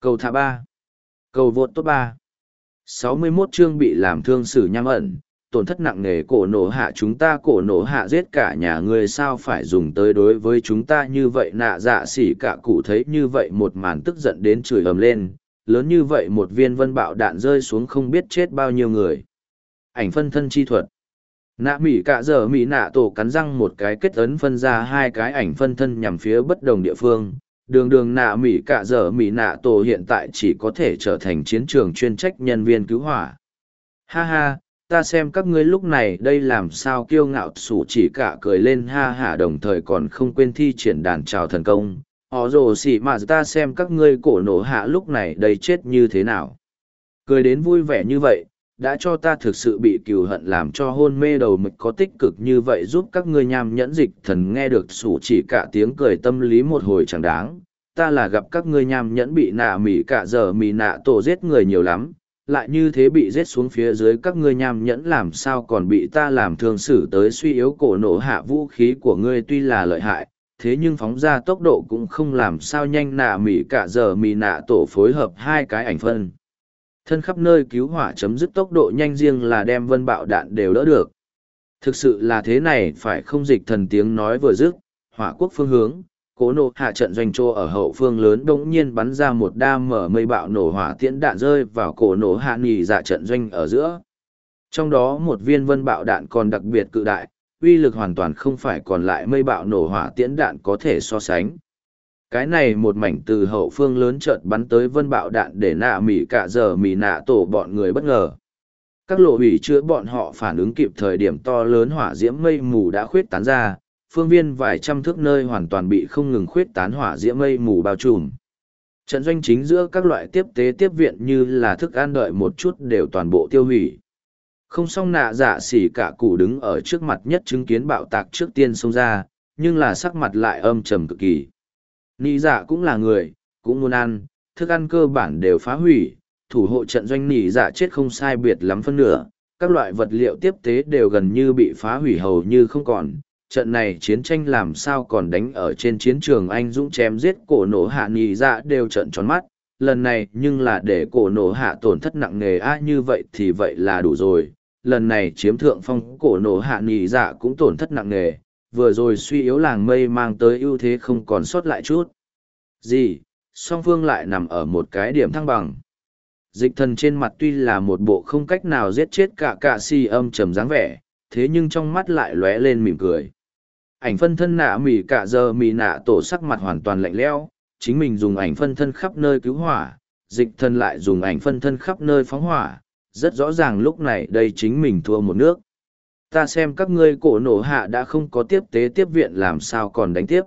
Cầu thả ba. Cầu vượt tốt ba. 61 chương bị làm thương xử nham ẩn, tổn thất nặng nề cổ nổ hạ chúng ta cổ nổ hạ giết cả nhà người sao phải dùng tới đối với chúng ta như vậy nạ dạ xỉ cả cụ thấy như vậy một màn tức giận đến chửi ầm lên, lớn như vậy một viên vân bạo đạn rơi xuống không biết chết bao nhiêu người. Ảnh phân thân chi thuật. Nạ mỉ cả giờ mỉ nạ tổ cắn răng một cái kết ấn phân ra hai cái ảnh phân thân nhằm phía bất đồng địa phương. Đường đường nạ mỹ cả giờ mỹ nạ tổ hiện tại chỉ có thể trở thành chiến trường chuyên trách nhân viên cứu hỏa. Ha ha, ta xem các ngươi lúc này đây làm sao kiêu ngạo sủ chỉ cả cười lên ha hả đồng thời còn không quên thi triển đàn trào thần công. Họ rồ xỉ mà ta xem các ngươi cổ nổ hạ lúc này đây chết như thế nào. Cười đến vui vẻ như vậy, đã cho ta thực sự bị cừu hận làm cho hôn mê đầu mực có tích cực như vậy giúp các ngươi nham nhẫn dịch thần nghe được sủ chỉ cả tiếng cười tâm lý một hồi chẳng đáng ta là gặp các ngươi nham nhẫn bị nạ mỉ cả giờ mỉ nạ tổ giết người nhiều lắm lại như thế bị giết xuống phía dưới các ngươi nham nhẫn làm sao còn bị ta làm thương xử tới suy yếu cổ nổ hạ vũ khí của ngươi tuy là lợi hại thế nhưng phóng ra tốc độ cũng không làm sao nhanh nạ mỉ cả giờ mỉ nạ tổ phối hợp hai cái ảnh phân thân khắp nơi cứu hỏa chấm dứt tốc độ nhanh riêng là đem vân bạo đạn đều đỡ được. Thực sự là thế này phải không dịch thần tiếng nói vừa dứt, hỏa quốc phương hướng, cố nộ hạ trận doanh trô ở hậu phương lớn đống nhiên bắn ra một đa mở mây bạo nổ hỏa tiễn đạn rơi vào cổ nổ hạ nghỉ dạ trận doanh ở giữa. Trong đó một viên vân bạo đạn còn đặc biệt cự đại, uy lực hoàn toàn không phải còn lại mây bạo nổ hỏa tiễn đạn có thể so sánh cái này một mảnh từ hậu phương lớn chợt bắn tới vân bạo đạn để nạ mỉ cả giờ mỉ nạ tổ bọn người bất ngờ các lộ hủy chữa bọn họ phản ứng kịp thời điểm to lớn hỏa diễm mây mù đã khuyết tán ra phương viên vài trăm thước nơi hoàn toàn bị không ngừng khuyết tán hỏa diễm mây mù bao trùm trận doanh chính giữa các loại tiếp tế tiếp viện như là thức ăn đợi một chút đều toàn bộ tiêu hủy không xong nạ giả xỉ cả cụ đứng ở trước mặt nhất chứng kiến bạo tạc trước tiên xông ra nhưng là sắc mặt lại âm trầm cực kỳ Nị giả cũng là người, cũng muốn ăn, thức ăn cơ bản đều phá hủy, thủ hộ trận doanh nị giả chết không sai biệt lắm phân nửa, các loại vật liệu tiếp tế đều gần như bị phá hủy hầu như không còn. Trận này chiến tranh làm sao còn đánh ở trên chiến trường anh dũng chém giết cổ nổ hạ nhì dạ đều trận tròn mắt, lần này nhưng là để cổ nổ hạ tổn thất nặng nề a như vậy thì vậy là đủ rồi. Lần này chiếm thượng phong cổ nổ hạ nhì dạ cũng tổn thất nặng nề, vừa rồi suy yếu làng mây mang tới ưu thế không còn sót lại chút. Gì, song phương lại nằm ở một cái điểm thăng bằng. Dịch thần trên mặt tuy là một bộ không cách nào giết chết cả cả si âm trầm dáng vẻ, thế nhưng trong mắt lại lóe lên mỉm cười. Ảnh phân thân nạ mỉ cả giờ mỉ nạ tổ sắc mặt hoàn toàn lạnh lẽo, chính mình dùng ảnh phân thân khắp nơi cứu hỏa, dịch thần lại dùng ảnh phân thân khắp nơi phóng hỏa, rất rõ ràng lúc này đây chính mình thua một nước. Ta xem các ngươi cổ nổ hạ đã không có tiếp tế tiếp viện làm sao còn đánh tiếp.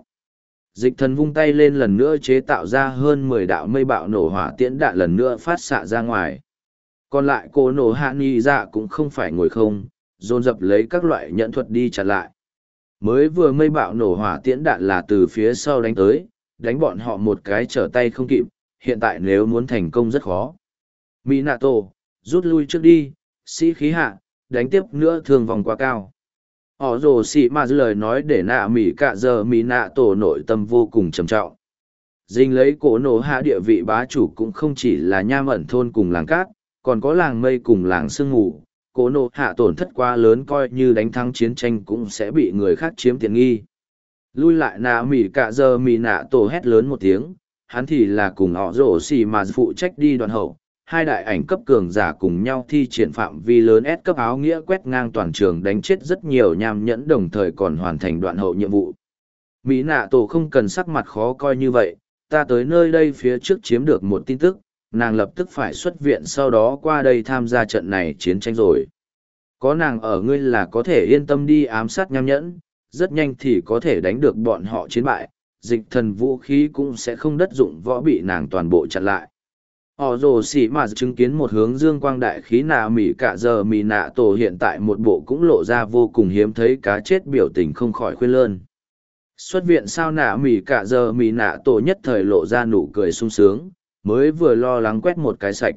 Dịch thần vung tay lên lần nữa chế tạo ra hơn mười đạo mây bạo nổ hỏa tiễn đạn lần nữa phát xạ ra ngoài. Còn lại cổ nổ hạ nghi dạ cũng không phải ngồi không dồn dập lấy các loại nhẫn thuật đi trả lại mới vừa mây bạo nổ hỏa tiễn đạn là từ phía sau đánh tới đánh bọn họ một cái trở tay không kịp hiện tại nếu muốn thành công rất khó. Minato, nạ tổ rút lui trước đi sĩ khí hạ đánh tiếp nữa thường vòng quá cao. Họ rồ sĩ mà lời nói để nạ mỉ cả giờ mỉ nạ tổ nội tâm vô cùng trầm trọng. Dình lấy cổ nổ hạ địa vị bá chủ cũng không chỉ là nham ẩn thôn cùng làng cát còn có làng mây cùng làng sương ngủ cố nộ hạ tổn thất quá lớn coi như đánh thắng chiến tranh cũng sẽ bị người khác chiếm tiện nghi lui lại nạ mỉ cạ giờ mỉ nạ tổ hét lớn một tiếng hắn thì là cùng họ rổ xì mà phụ trách đi đoạn hậu hai đại ảnh cấp cường giả cùng nhau thi triển phạm vi lớn ép cấp áo nghĩa quét ngang toàn trường đánh chết rất nhiều nham nhẫn đồng thời còn hoàn thành đoạn hậu nhiệm vụ. Mỹ nạ tổ không cần sắc mặt khó coi như vậy, ta tới nơi đây phía trước chiếm được một tin tức, nàng lập tức phải xuất viện sau đó qua đây tham gia trận này chiến tranh rồi. Có nàng ở ngươi là có thể yên tâm đi ám sát nham nhẫn, rất nhanh thì có thể đánh được bọn họ chiến bại, dịch thần vũ khí cũng sẽ không đất dụng võ bị nàng toàn bộ chặn lại. Họ rồ xỉ mà chứng kiến một hướng dương quang đại khí nạ mỉ cả giờ mỉ nạ tổ hiện tại một bộ cũng lộ ra vô cùng hiếm thấy cá chết biểu tình không khỏi khuyên lơn. Xuất viện sao nạ mỉ cả giờ mỉ nạ tổ nhất thời lộ ra nụ cười sung sướng mới vừa lo lắng quét một cái sạch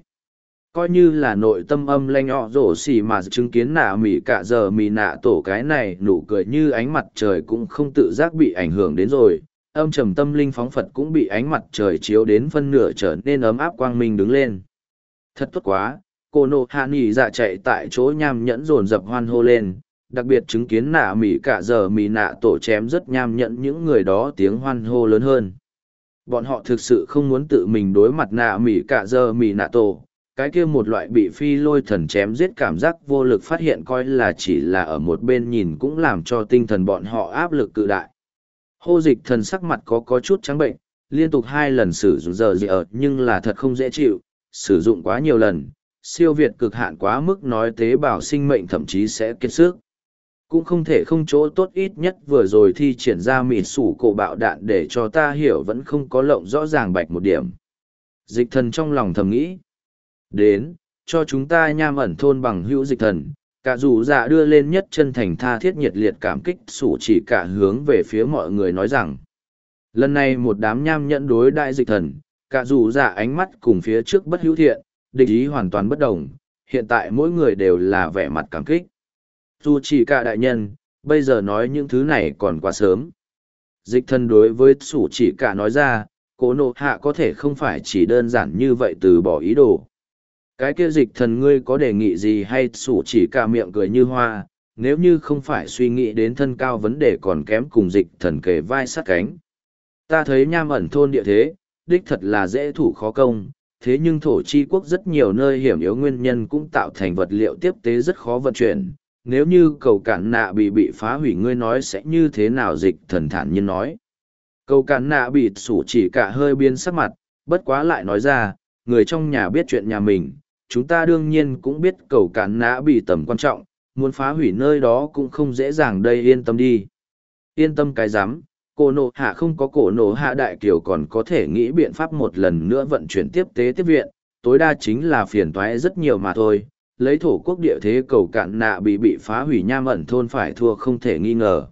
coi như là nội tâm âm lanh họ rổ xỉ mà chứng kiến nạ mỉ cả giờ mỉ nạ tổ cái này nụ cười như ánh mặt trời cũng không tự giác bị ảnh hưởng đến rồi âm trầm tâm linh phóng Phật cũng bị ánh mặt trời chiếu đến phân nửa trở nên ấm áp quang minh đứng lên. Thật tốt quá, cô nộ hạ nghỉ dạ chạy tại chỗ nham nhẫn rồn rập hoan hô lên, đặc biệt chứng kiến nạ mỉ cả giờ mỉ nạ tổ chém rất nham nhẫn những người đó tiếng hoan hô lớn hơn. Bọn họ thực sự không muốn tự mình đối mặt nạ mỉ cả giờ mỉ nạ tổ, cái kia một loại bị phi lôi thần chém giết cảm giác vô lực phát hiện coi là chỉ là ở một bên nhìn cũng làm cho tinh thần bọn họ áp lực cự đại. Hô dịch thần sắc mặt có có chút trắng bệnh, liên tục hai lần sử dụng giờ gì ở nhưng là thật không dễ chịu, sử dụng quá nhiều lần, siêu việt cực hạn quá mức nói tế bào sinh mệnh thậm chí sẽ kiệt sức. Cũng không thể không chỗ tốt ít nhất vừa rồi thi triển ra mịt sủ cổ bạo đạn để cho ta hiểu vẫn không có lộng rõ ràng bạch một điểm. Dịch thần trong lòng thầm nghĩ. Đến, cho chúng ta nham ẩn thôn bằng hữu dịch thần, cả dù dạ đưa lên nhất chân thành tha thiết nhiệt liệt cảm kích sủ chỉ cả hướng về phía mọi người nói rằng. Lần này một đám nham nhẫn đối đại dịch thần, cả dù dạ ánh mắt cùng phía trước bất hữu thiện, địch ý hoàn toàn bất đồng, hiện tại mỗi người đều là vẻ mặt cảm kích. Dù chỉ cả đại nhân, bây giờ nói những thứ này còn quá sớm. Dịch thần đối với sủ chỉ cả nói ra, cố nộ hạ có thể không phải chỉ đơn giản như vậy từ bỏ ý đồ. Cái kia dịch thần ngươi có đề nghị gì hay sủ chỉ cả miệng cười như hoa, nếu như không phải suy nghĩ đến thân cao vấn đề còn kém cùng dịch thần kề vai sát cánh. Ta thấy nham ẩn thôn địa thế, đích thật là dễ thủ khó công, thế nhưng thổ chi quốc rất nhiều nơi hiểm yếu nguyên nhân cũng tạo thành vật liệu tiếp tế rất khó vận chuyển. Nếu như cầu cản nạ bị bị phá hủy ngươi nói sẽ như thế nào dịch thần thản nhiên nói. Cầu cản nạ bị sủ chỉ cả hơi biến sắc mặt, bất quá lại nói ra, người trong nhà biết chuyện nhà mình, chúng ta đương nhiên cũng biết cầu cản nạ bị tầm quan trọng, muốn phá hủy nơi đó cũng không dễ dàng đây yên tâm đi. Yên tâm cái rắm cổ nộ hạ không có cổ nộ hạ đại kiều còn có thể nghĩ biện pháp một lần nữa vận chuyển tiếp tế tiếp viện, tối đa chính là phiền toái rất nhiều mà thôi. Lấy thổ quốc địa thế cầu cạn nạ bị bị phá hủy nham ẩn thôn phải thua không thể nghi ngờ.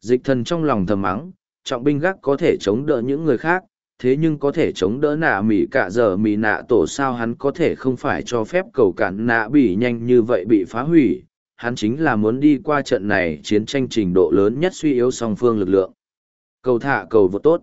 Dịch thần trong lòng thầm mắng, trọng binh gác có thể chống đỡ những người khác, thế nhưng có thể chống đỡ nạ mỉ cả giờ mỉ nạ tổ sao hắn có thể không phải cho phép cầu cạn nạ bị nhanh như vậy bị phá hủy, hắn chính là muốn đi qua trận này chiến tranh trình độ lớn nhất suy yếu song phương lực lượng cầu thả cầu vô tốt.